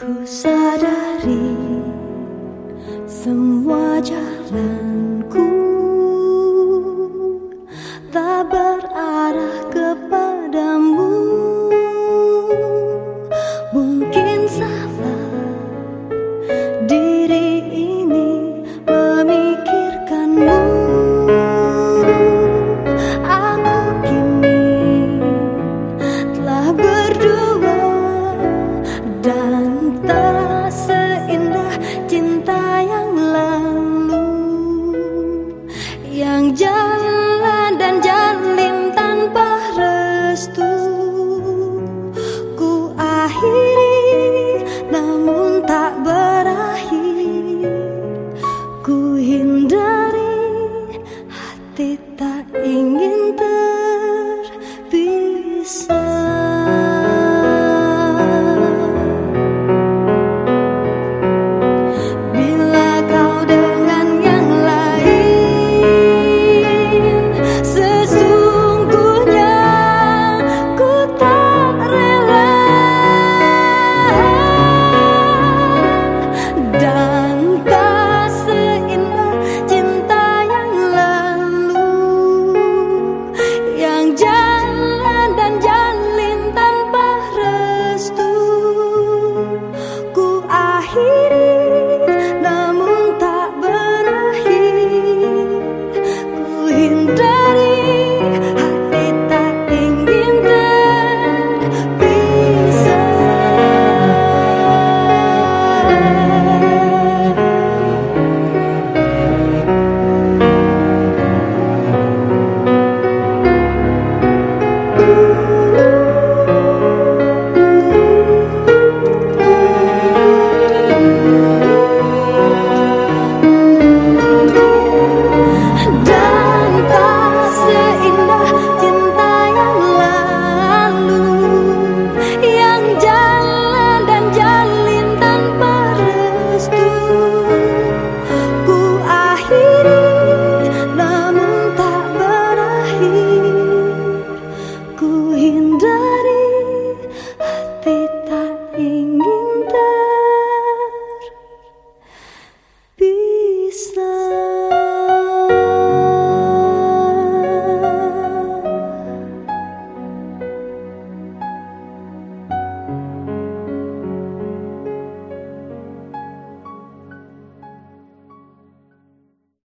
Ku sadari semua jalan.